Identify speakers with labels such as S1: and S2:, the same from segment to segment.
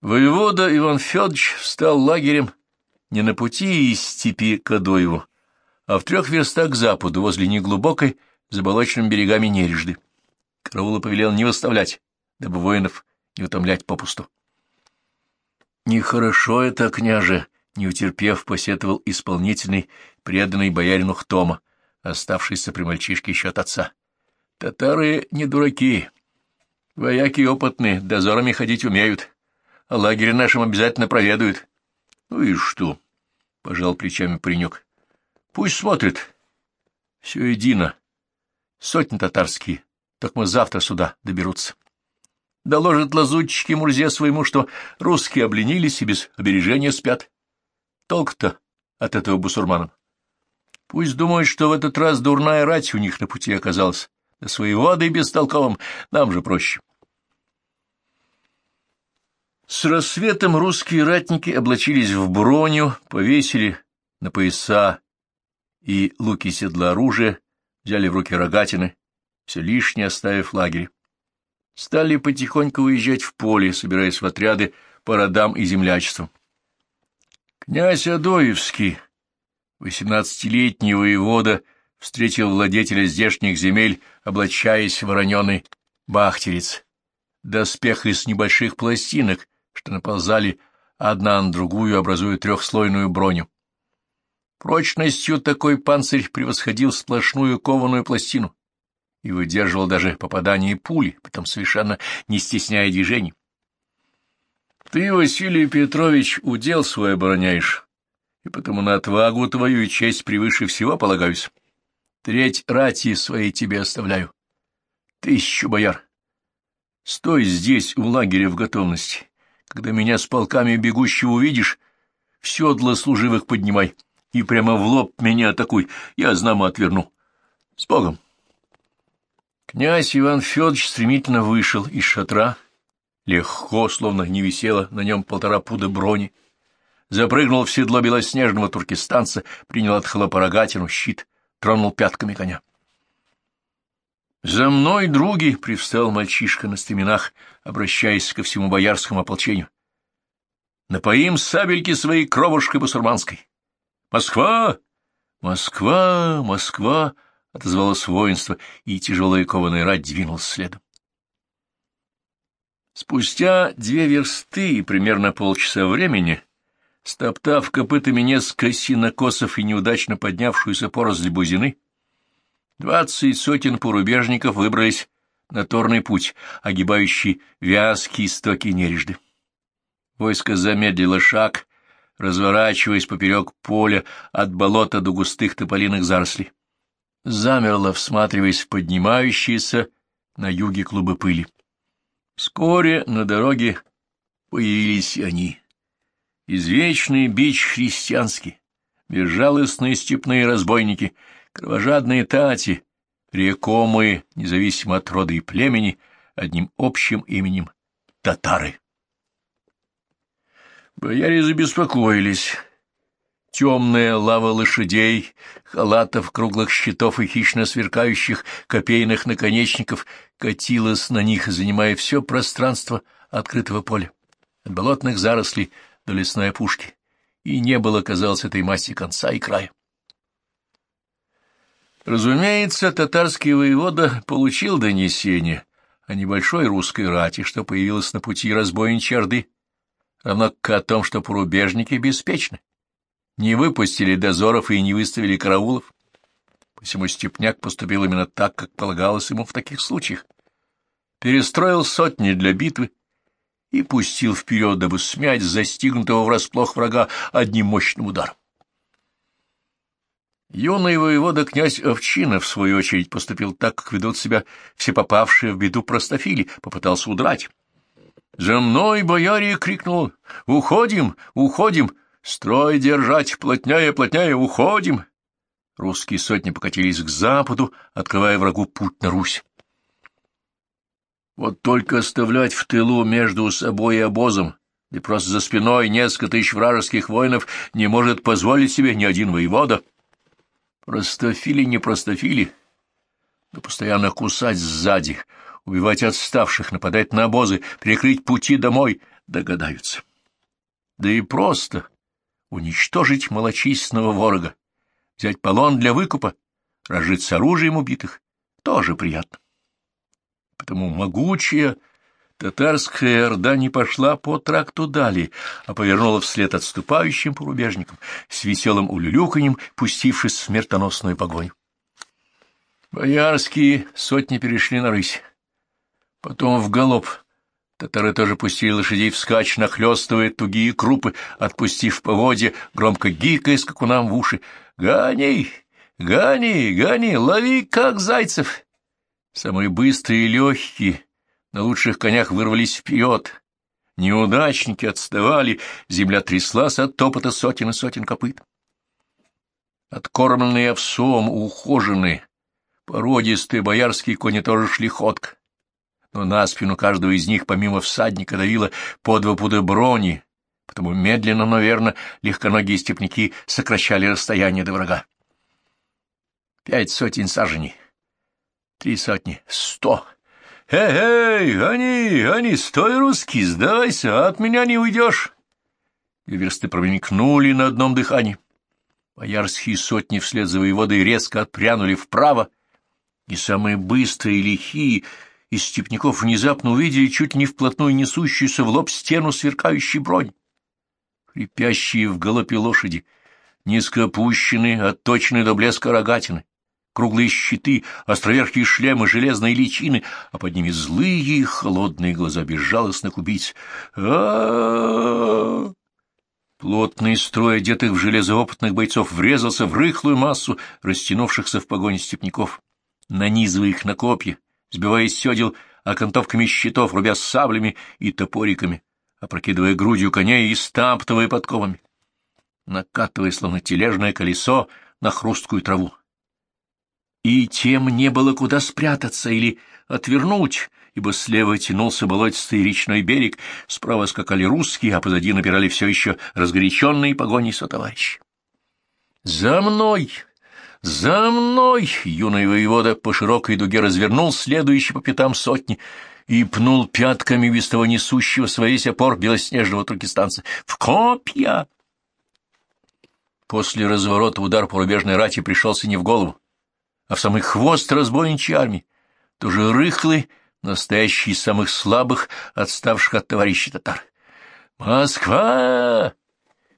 S1: Воевода Иван Федорович стал лагерем не на пути из степи к Адоеву, а в трех верстах к западу, возле неглубокой, заболоченными берегами Нережды. Караула повелел не выставлять, дабы воинов не утомлять попусту. «Нехорошо это, княже!» — не утерпев, посетовал исполнительный, преданный боярину Хтома, оставшийся при мальчишке еще от отца. «Татары не дураки, вояки опытные, дозорами ходить умеют, лагерь нашим обязательно проведают». «Ну и что?» — пожал плечами паренек. «Пусть смотрит. Все едино. Сотни татарские, так мы завтра сюда доберутся. Доложат лазутчики Мурзе своему, что русские обленились и без обережения спят. Толк-то от этого бусурманам. Пусть думают, что в этот раз дурная рать у них на пути оказалась. Да свои воды бестолковым нам же проще. С рассветом русские ратники облачились в броню, повесили на пояса и луки седла оружия, взяли в руки рогатины, все лишнее оставив лагерь. Стали потихоньку уезжать в поле, собираясь в отряды по родам и землячествам. Князь Адоевский, восемнадцатилетний воевода, встретил владетеля здешних земель, облачаясь в вороненый бахтерец. Доспех из небольших пластинок, что наползали одна на другую, образуя трехслойную броню. Прочностью такой панцирь превосходил сплошную кованую пластину и выдерживал даже попадание пули, потом совершенно не стесняя движений. Ты, Василий Петрович, удел свой обороняешь, и потому на отвагу твою и честь превыше всего полагаюсь. Треть рати своей тебе оставляю. Тысячу бояр. Стой здесь, у лагеря, в готовности. Когда меня с полками бегущего увидишь, в седло служивых поднимай и прямо в лоб меня атакуй, я знамо отверну. С Богом! Князь Иван Федорович стремительно вышел из шатра, легко, словно не висело на нем полтора пуда брони, запрыгнул в седло белоснежного туркестанца, принял от хлопа рогатину, щит, тронул пятками коня. «За мной, други!» — привстал мальчишка на стременах, обращаясь ко всему боярскому ополчению. «Напоим сабельки своей кровушкой басурманской! Москва! Москва! Москва!» — отозвалось воинство, и тяжелая кованая рать двинулась следом. Спустя две версты и примерно полчаса времени, стоптав копытами несколько синокосов и неудачно поднявшуюся поросль бузины, Двадцать сотен порубежников выбрались на торный путь, огибающий вязкие истоки нережды. Войско замедлило шаг, разворачиваясь поперек поля от болота до густых тополиных зарослей. Замерло, всматриваясь в поднимающиеся на юге клубы пыли. Вскоре на дороге появились они. Извечный бич христианский, безжалостные степные разбойники — Кровожадные тати, рекомые, независимо от рода и племени, одним общим именем — татары. Бояре забеспокоились. Темная лава лошадей, халатов, круглых щитов и хищно сверкающих копейных наконечников катилась на них, занимая все пространство открытого поля, от болотных зарослей до лесной опушки, и не было, казалось, этой массе конца и края. Разумеется, татарский воевода получил донесение о небольшой русской рати, что появилась на пути разбойничьей Орды, равно как о том, что порубежники беспечны, не выпустили дозоров и не выставили караулов. Посему Степняк поступил именно так, как полагалось ему в таких случаях. Перестроил сотни для битвы и пустил вперед, дабы смять застигнутого врасплох врага одним мощным ударом. Юный воевода князь Овчина, в свою очередь, поступил так, как ведут себя все попавшие в беду простофили, попытался удрать. «За мной, бояре!» — крикнул. «Уходим! Уходим! Строй держать! Плотняя, плотняя! Уходим!» Русские сотни покатились к западу, открывая врагу путь на Русь. Вот только оставлять в тылу между собой и обозом, да просто за спиной несколько тысяч вражеских воинов не может позволить себе ни один воевода — Простофили не простофили, но постоянно кусать сзади, убивать отставших, нападать на обозы, перекрыть пути домой, догадаются. Да и просто уничтожить малочисленного ворога, взять полон для выкупа, разжить с оружием убитых — тоже приятно. Потому могучая татарская орда не пошла по тракту далее, а повернула вслед отступающим порубежникам, с веселым улюлюканьем пустившись в смертоносную погоню. Боярские сотни перешли на рысь, потом в галоп — Татары тоже пустили лошадей вскачь, нахлёстывая тугие крупы, отпустив поводья, громко гикая скакунам в уши. «Гони! Гони! Гони! Лови, как зайцев!» Самые быстрые и легкие на лучших конях вырвались вперед. Неудачники отставали, земля тряслась от топота сотен и сотен копыт. Откормленные овсом, ухоженные, породистые боярские кони тоже шли ходко но на спину каждого из них помимо всадника давило по два пуда брони, потому медленно, но верно легконогие степняки сокращали расстояние до врага. Пять сотен саженей, три сотни, сто. «Эй, эй, гони, гони, стой, русский, сдавайся, от меня не уйдешь!» Версты промелькнули на одном дыхании. Боярские сотни вслед за воеводой резко отпрянули вправо, и самые быстрые и лихие из степняков внезапно увидели чуть не вплотную несущуюся в лоб стену сверкающей бронь. Хрипящие в галопе лошади, низко опущенные, отточенные до блеска рогатины, круглые щиты, островерхие шлемы, железные личины, а под ними злые холодные глаза безжалостных убийц. а Плотный строй одетых в железоопытных бойцов врезался в рыхлую массу растянувшихся в погоне степняков, нанизывая их на копья, сбивая с окантовками щитов, рубя саблями и топориками, опрокидывая грудью коней и стаптывая подковами, накатывая, словно тележное колесо, на хрусткую траву. И тем не было куда спрятаться или отвернуть, ибо слева тянулся болотистый речной берег, справа скакали русские, а позади напирали все еще разгоряченные погони сотоварищи. «За мной!» «За мной!» — юный воевода по широкой дуге развернул следующий по пятам сотни и пнул пятками без несущего своей опор белоснежного туркестанца. «В копья!» После разворота удар по рубежной рати пришелся не в голову, а в самый хвост разбойничьей армии, тоже рыхлый, настоящий из самых слабых, отставших от товарищей татар. «Москва!»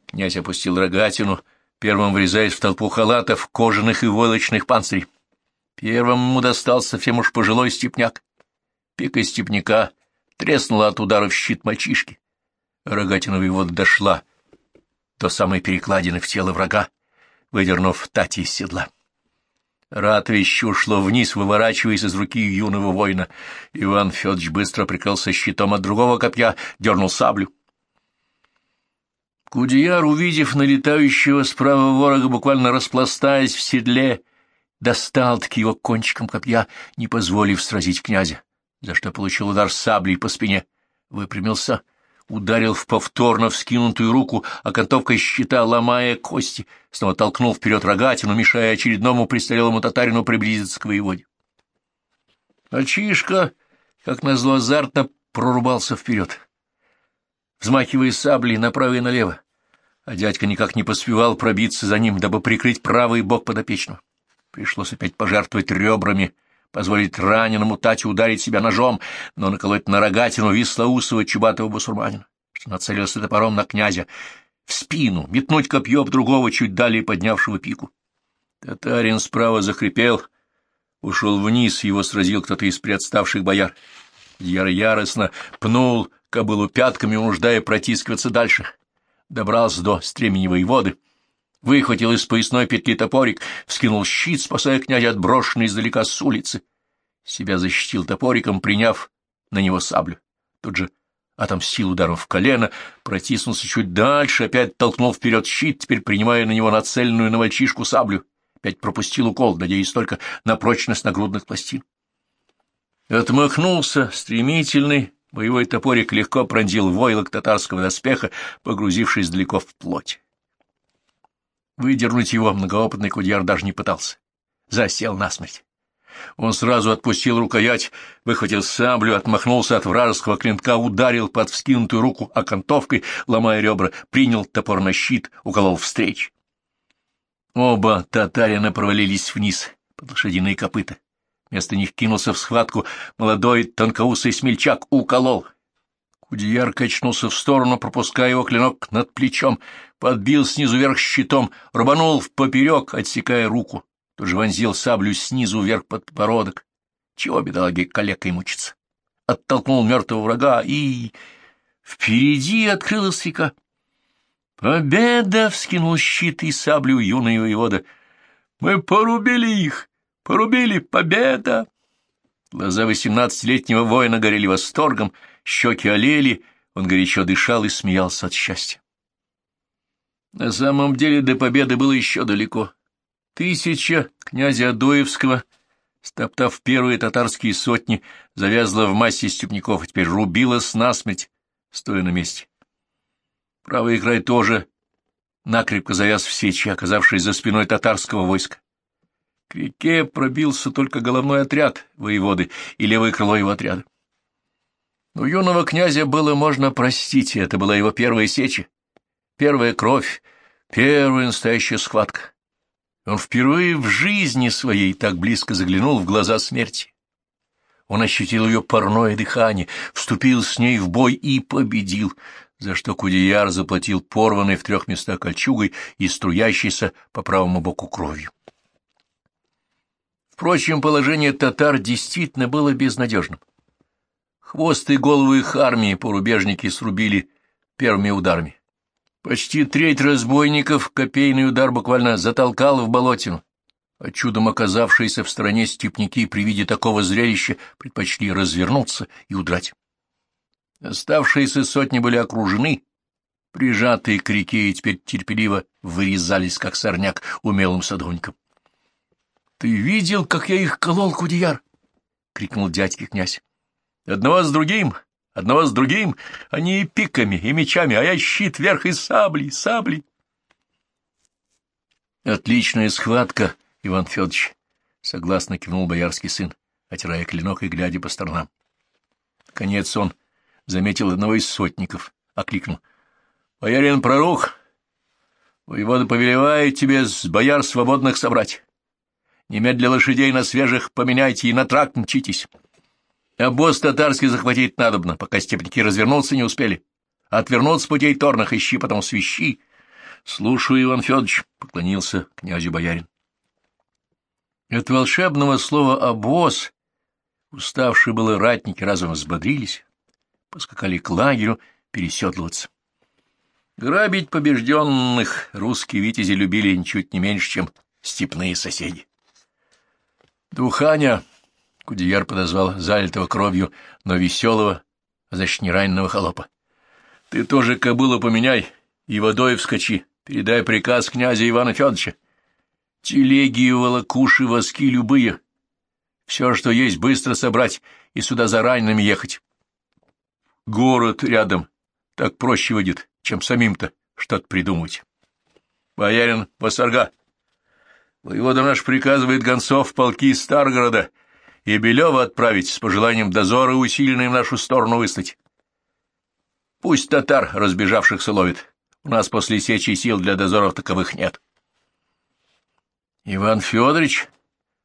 S1: Князь опустил рогатину, первым врезаясь в толпу халатов, кожаных и войлочных панцирей. Первым ему достался совсем уж пожилой степняк. Пика степняка треснула от ударов щит мальчишки. Рогатина его дошла до самой перекладины в тело врага, выдернув Тати из седла. Ратовище ушло вниз, выворачиваясь из руки юного воина. Иван Федорович быстро прикрылся щитом от другого копья, дернул саблю. Кудияр, увидев налетающего справа ворога, буквально распластаясь в седле, достал-таки его кончиком копья, не позволив сразить князя, за что получил удар саблей по спине, выпрямился, ударил в повторно вскинутую руку окантовкой щита, ломая кости, снова толкнул вперед рогатину, мешая очередному престарелому татарину приблизиться к воеводе. Мальчишка, как назло азартно, прорубался вперед взмахивая саблей направо и налево, а дядька никак не поспевал пробиться за ним, дабы прикрыть правый бок подопечного. Пришлось опять пожертвовать ребрами, позволить раненому Тате ударить себя ножом, но наколоть на рогатину вислоусого чубатого басурманина, что нацелился топором на князя, в спину, метнуть копье в другого, чуть далее поднявшего пику. Татарин справа захрипел, ушел вниз, его сразил кто-то из приотставших бояр. Яр яростно пнул кобылу пятками, унуждая протискиваться дальше. Добрался до стремени воеводы, выхватил из поясной петли топорик, вскинул щит, спасая князя от брошенной издалека с улицы. Себя защитил топориком, приняв на него саблю. Тут же отомстил ударом в колено, протиснулся чуть дальше, опять толкнул вперед щит, теперь принимая на него нацеленную на мальчишку саблю. Опять пропустил укол, надеясь только на прочность нагрудных пластин. Отмахнулся стремительный, Боевой топорик легко пронзил войлок татарского доспеха, погрузившись далеко в плоть. Выдернуть его многоопытный кудьяр даже не пытался. Засел насмерть. Он сразу отпустил рукоять, выхватил саблю, отмахнулся от вражеского клинка, ударил под вскинутую руку окантовкой, ломая ребра, принял топор на щит, уколол встреч. Оба татарина провалились вниз под лошадиные копыта. Вместо них кинулся в схватку молодой тонкоусый смельчак, уколол. Кудеяр качнулся в сторону, пропуская его клинок над плечом, подбил снизу вверх щитом, рубанул в поперек, отсекая руку. Тут же вонзил саблю снизу вверх под подбородок. Чего бедолаги калекой мучиться? Оттолкнул мертвого врага и... Впереди открылась река. «Победа!» — вскинул щит и саблю юный воевода. «Мы порубили их! Порубили! Победа!» Глаза восемнадцатилетнего воина горели восторгом, щеки олели, он горячо дышал и смеялся от счастья. На самом деле до победы было еще далеко. Тысяча князя Адоевского, стоптав первые татарские сотни, завязла в массе степняков и теперь рубилась насмерть, стоя на месте. Правый край тоже накрепко завяз в сечи, оказавшись за спиной татарского войска. К реке пробился только головной отряд воеводы и левое крыло его отряда. Но юного князя было можно простить, это была его первая сеча, первая кровь, первая настоящая схватка. Он впервые в жизни своей так близко заглянул в глаза смерти. Он ощутил ее парное дыхание, вступил с ней в бой и победил, за что Кудеяр заплатил порванной в трех местах кольчугой и струящейся по правому боку кровью. Впрочем, положение татар действительно было безнадежным. Хвост и головы их армии порубежники срубили первыми ударами. Почти треть разбойников копейный удар буквально затолкал в болотину, а чудом оказавшиеся в стороне степняки при виде такого зрелища предпочли развернуться и удрать. Оставшиеся сотни были окружены, прижатые к реке, и теперь терпеливо вырезались, как сорняк, умелым садовником. — Ты видел, как я их колол, Кудеяр? — крикнул дядьки князь. — Одного с другим, одного с другим, они и пиками, и мечами, а я щит вверх и сабли, сабли. — Отличная схватка, Иван Федорович, — согласно кивнул боярский сын, отирая клинок и глядя по сторонам. Конец он заметил одного из сотников, окликнул. — Боярин Прорух, воевода повелевает тебе с бояр свободных собрать. Немедля лошадей на свежих поменяйте и на тракт мчитесь. А босс татарский захватить надобно, пока степники развернуться не успели. Отвернуться путей торных, ищи, потом свищи. — Слушаю, Иван Федорович, — поклонился князю боярин. От волшебного слова «обоз» уставшие было ратники разом взбодрились, поскакали к лагерю переседлываться. Грабить побежденных русские витязи любили ничуть не меньше, чем степные соседи. «Духаня!» — Кудеяр подозвал залитого кровью, но веселого, а значит, не раненого холопа. «Ты тоже кобылу поменяй и водой вскочи, передай приказ князя Ивана Федоровича. Телеги, волокуши, воски любые. Все, что есть, быстро собрать и сюда за ранеными ехать. Город рядом. Так проще выйдет, чем самим-то что-то придумать. Боярин Васарга. Воевода наш приказывает гонцов полки Старгорода и Белева отправить с пожеланием дозора усиленные в нашу сторону выслать. Пусть татар разбежавшихся ловит. У нас после сечи сил для дозоров таковых нет. Иван Федорович,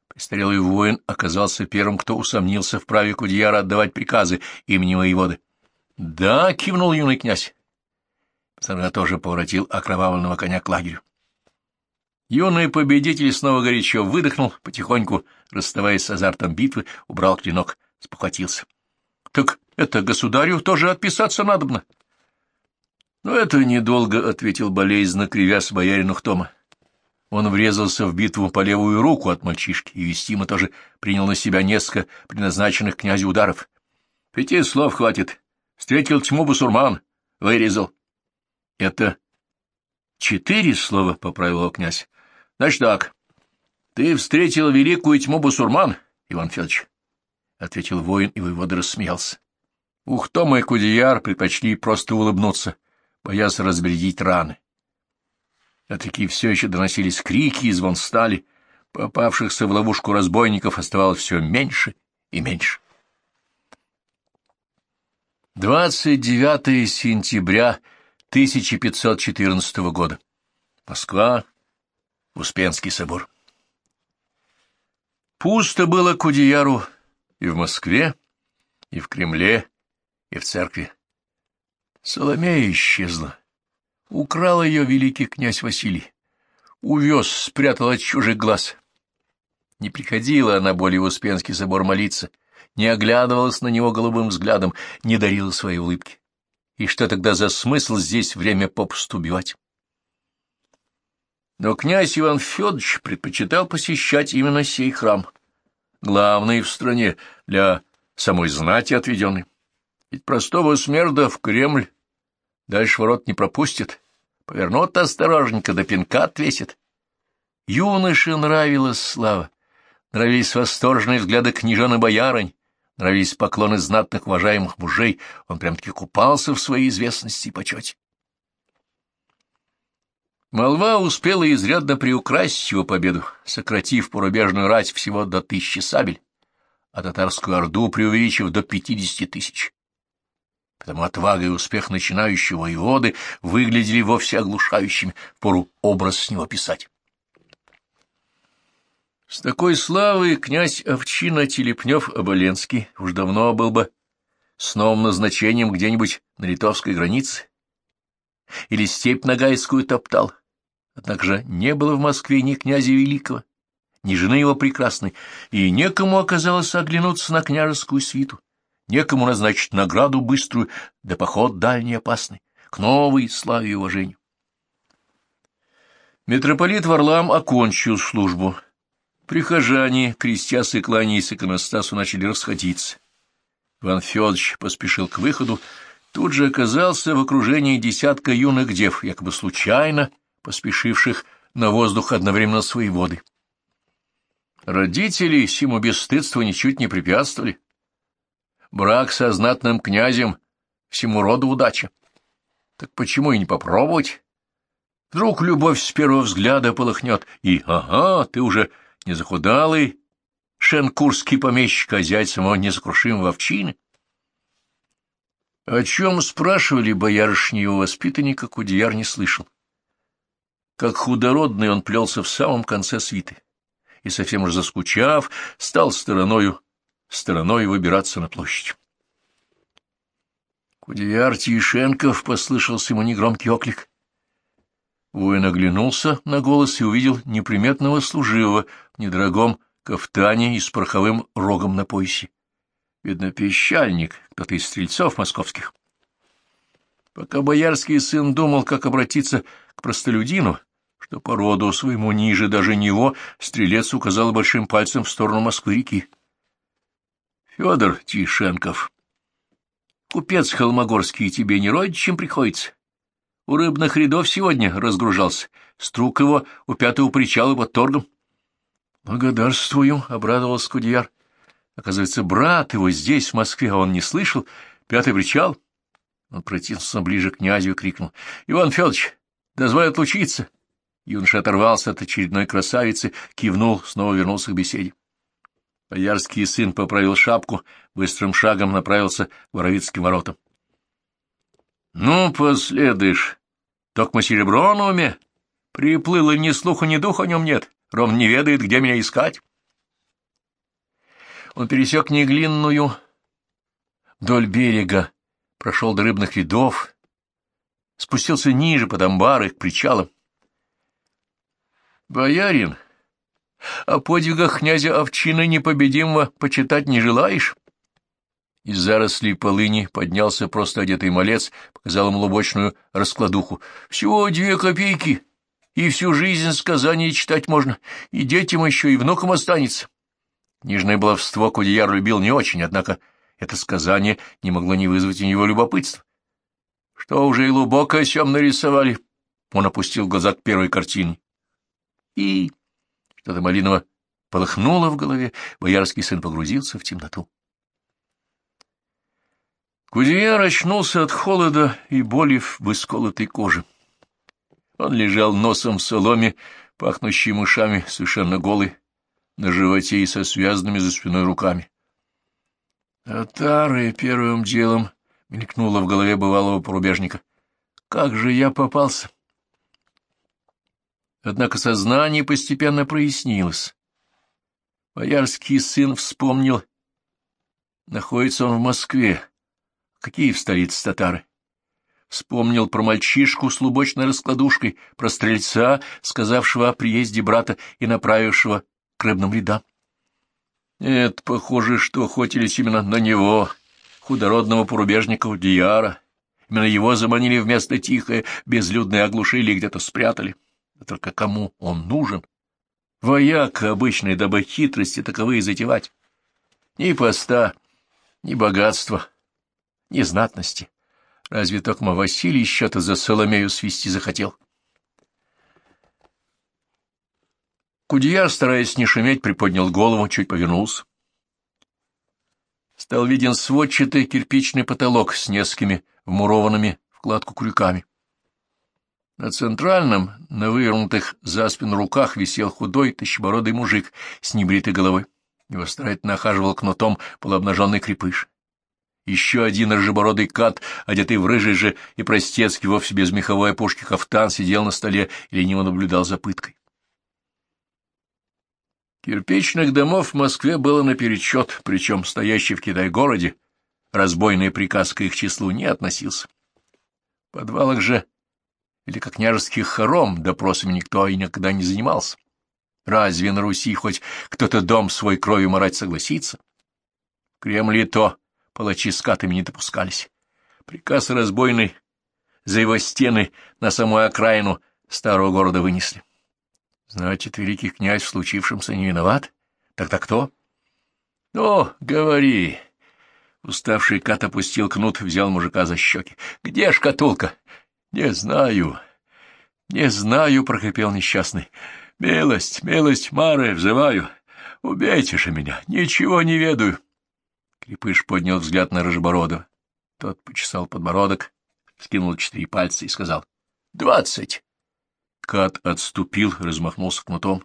S1: престарелый воин, оказался первым, кто усомнился в праве Кудьяра отдавать приказы имени воеводы. — Да, — кивнул юный князь. Сарга тоже поворотил окровавленного коня к лагерю. Юный победитель снова горячо выдохнул, потихоньку, расставаясь с азартом битвы, убрал клинок, спохватился. — Так это государю тоже отписаться надобно. — Ну, это недолго, — ответил болезненно, кривясь боярину Хтома. Он врезался в битву по левую руку от мальчишки, и Вестима тоже принял на себя несколько предназначенных князю ударов. — Пяти слов хватит. Встретил тьму бусурман. Вырезал. — Это четыре слова, — поправил князь. — Значит так. Ты встретил великую тьму бусурман, Иван Федорович? — ответил воин, и воевода рассмеялся. Ух, Тома и Кудеяр предпочли просто улыбнуться, боясь разбередить раны. А такие все еще доносились крики и звон стали. Попавшихся в ловушку разбойников оставалось все меньше и меньше. 29 сентября 1514 года. Москва. Успенский собор. Пусто было Кудеяру и в Москве, и в Кремле, и в церкви. Соломея исчезла. Украл ее великий князь Василий. Увез, спрятал от чужих глаз. Не приходила она более в Успенский собор молиться, не оглядывалась на него голубым взглядом, не дарила своей улыбки. И что тогда за смысл здесь время попусту убивать? Но князь Иван Федорович предпочитал посещать именно сей храм, главный в стране для самой знати отведенный. Ведь простого смерда в Кремль дальше ворот не пропустит, повернут осторожненько, до пинка отвесит. Юноше нравилась слава, нравились восторженные взгляды княжон и боярынь, нравились поклоны знатных уважаемых мужей, он прям-таки купался в своей известности и почете. Молва успела изрядно приукрасить его победу, сократив порубежную рать всего до тысячи сабель, а татарскую орду преувеличив до пятидесяти тысяч. Потому отвага и успех начинающего воеводы выглядели вовсе оглушающими, пору образ с него писать. С такой славой князь Овчина Телепнев-Оболенский уж давно был бы с новым назначением где-нибудь на литовской границе, или степь Ногайскую топтал. Однако же не было в Москве ни князя Великого, ни жены его прекрасной, и некому оказалось оглянуться на княжескую свиту, некому назначить награду быструю, да поход дальний опасный, к новой славе и уважению. Митрополит Варлам окончил службу. Прихожане, крестясь и кланяясь иконостасу, начали расходиться. Иван Федорович поспешил к выходу, тут же оказался в окружении десятка юных дев, якобы случайно поспешивших на воздух одновременно свои воды. Родители сему бесстыдству ничуть не препятствовали. Брак со знатным князем всему роду удача. Так почему и не попробовать? Вдруг любовь с первого взгляда полыхнет, и, ага, ты уже не захудалый шенкурский помещик, а зять самого несокрушимого овчины. О чем спрашивали боярышни его воспитанника, Кудеяр не слышал. Как худородный он плелся в самом конце свиты, и, совсем уж заскучав, стал стороною, стороной выбираться на площадь. Кудеяр Тишенков послышался ему негромкий оклик. Воин оглянулся на голос и увидел неприметного служивого в недорогом кафтане и с пороховым рогом на поясе. Видно, пещальник, кто-то из стрельцов московских. Пока боярский сын думал, как обратиться к простолюдину, что по роду своему ниже даже него, стрелец указал большим пальцем в сторону Москвы-реки. — Федор Тишенков, купец холмогорский тебе не родичем приходится. У рыбных рядов сегодня разгружался, струк его у пятого причала под торгом. — Благодарствую, — обрадовался Кудеяр. Оказывается, брат его здесь, в Москве, а он не слышал. Пятый причал. Он протиснулся ближе к князю и крикнул. — Иван Федорович, дозволь отлучиться. Юноша оторвался от очередной красавицы, кивнул, снова вернулся к беседе. Боярский сын поправил шапку, быстрым шагом направился к Воровицким воротам. — Ну, последуешь. Токмо серебро на уме. Приплыл, и ни слуха, ни духа о нем нет. Ром не ведает, где меня искать. Он пересек Неглинную вдоль берега, прошел до рыбных рядов, спустился ниже под амбары к причалам. «Боярин, о подвигах князя Овчины непобедимого почитать не желаешь?» Из зарослей полыни поднялся просто одетый малец, показал ему лубочную раскладуху. «Всего две копейки, и всю жизнь сказаний читать можно, и детям еще, и внукам останется». Книжное баловство Кудеяр любил не очень, однако это сказание не могло не вызвать у него любопытства. Что уже и глубоко сём нарисовали? Он опустил глаза к первой картине. И что-то малиново полыхнуло в голове, боярский сын погрузился в темноту. Кудеяр очнулся от холода и боли в исколотой коже. Он лежал носом в соломе, пахнущей мышами, совершенно голый, на животе и со связанными за спиной руками. Татары первым делом мелькнуло в голове бывалого порубежника. Как же я попался? Однако сознание постепенно прояснилось. Боярский сын вспомнил. Находится он в Москве. Какие в столице татары? Вспомнил про мальчишку с лубочной раскладушкой, про стрельца, сказавшего о приезде брата и направившего к рыбным рядам. Нет, похоже, что охотились именно на него, худородного порубежника Дияра. Именно его заманили вместо тихое, безлюдное оглушили где-то спрятали. Только кому он нужен? Вояка обычной, дабы хитрости таковые затевать. Ни поста, ни богатства, ни знатности. Разве токмо Василий счета за Соломею свести захотел? Кудеяр, стараясь не шуметь, приподнял голову, чуть повернулся. Стал виден сводчатый кирпичный потолок с несколькими вмурованными в кладку крюками. На центральном, на вывернутых за спину руках, висел худой, тощебородый мужик с небритой головой. Его старательно охаживал кнутом полуобнаженный крепыш. Еще один рыжебородый кат, одетый в рыжий же и простецкий, вовсе без меховой опушки кафтан, сидел на столе и лениво наблюдал за пыткой. Кирпичных домов в Москве было наперечет, причем стоящий в Китай-городе разбойный приказ к их числу не относился. В подвалах же или как княжеских хором допросами никто и никогда не занимался. Разве на Руси хоть кто-то дом свой кровью морать согласится? В Кремле то палачи с катами не допускались. Приказ разбойный за его стены на самую окраину старого города вынесли. Значит, великий князь в случившемся не виноват? Тогда кто? — Ну, говори. Уставший кат опустил кнут, взял мужика за щеки. — Где шкатулка? — Не знаю. — Не знаю, — прохрипел несчастный. — Милость, милость, Мары, взываю. Убейте же меня, ничего не ведаю. Крепыш поднял взгляд на Рыжебородова. Тот почесал подбородок, скинул четыре пальца и сказал. — Двадцать. Кат отступил, размахнулся кнутом.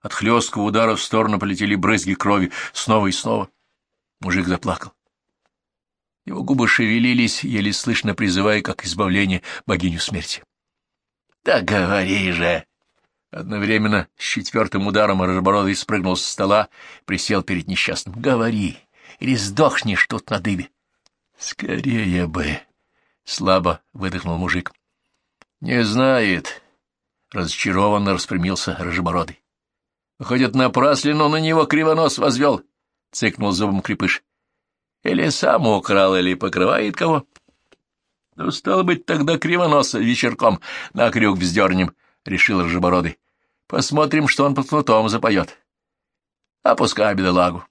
S1: От хлесткого удара в сторону полетели брызги крови снова и снова. Мужик заплакал. Его губы шевелились, еле слышно призывая, как избавление, богиню смерти. — Да говори же! Одновременно с четвертым ударом Рожебородый спрыгнул с стола, присел перед несчастным. — Говори, или сдохнешь тут на дыбе. — Скорее бы! — слабо выдохнул мужик. — Не знает. Разочарованно распрямился Рожебородый. — Выходит, напрасленно на него кривонос возвел, — цыкнул зубом крепыш. Или сам украл, или покрывает кого. Ну, стало быть, тогда кривоноса вечерком на крюк вздернем, — решил Ржебородый. Посмотрим, что он под кнутом запоет. Опускай бедолагу.